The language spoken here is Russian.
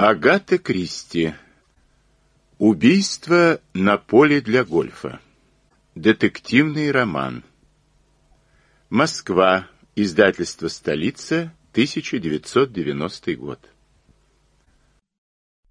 Агата Кристи. Убийство на поле для гольфа. Детективный роман. Москва. Издательство «Столица», 1990 год.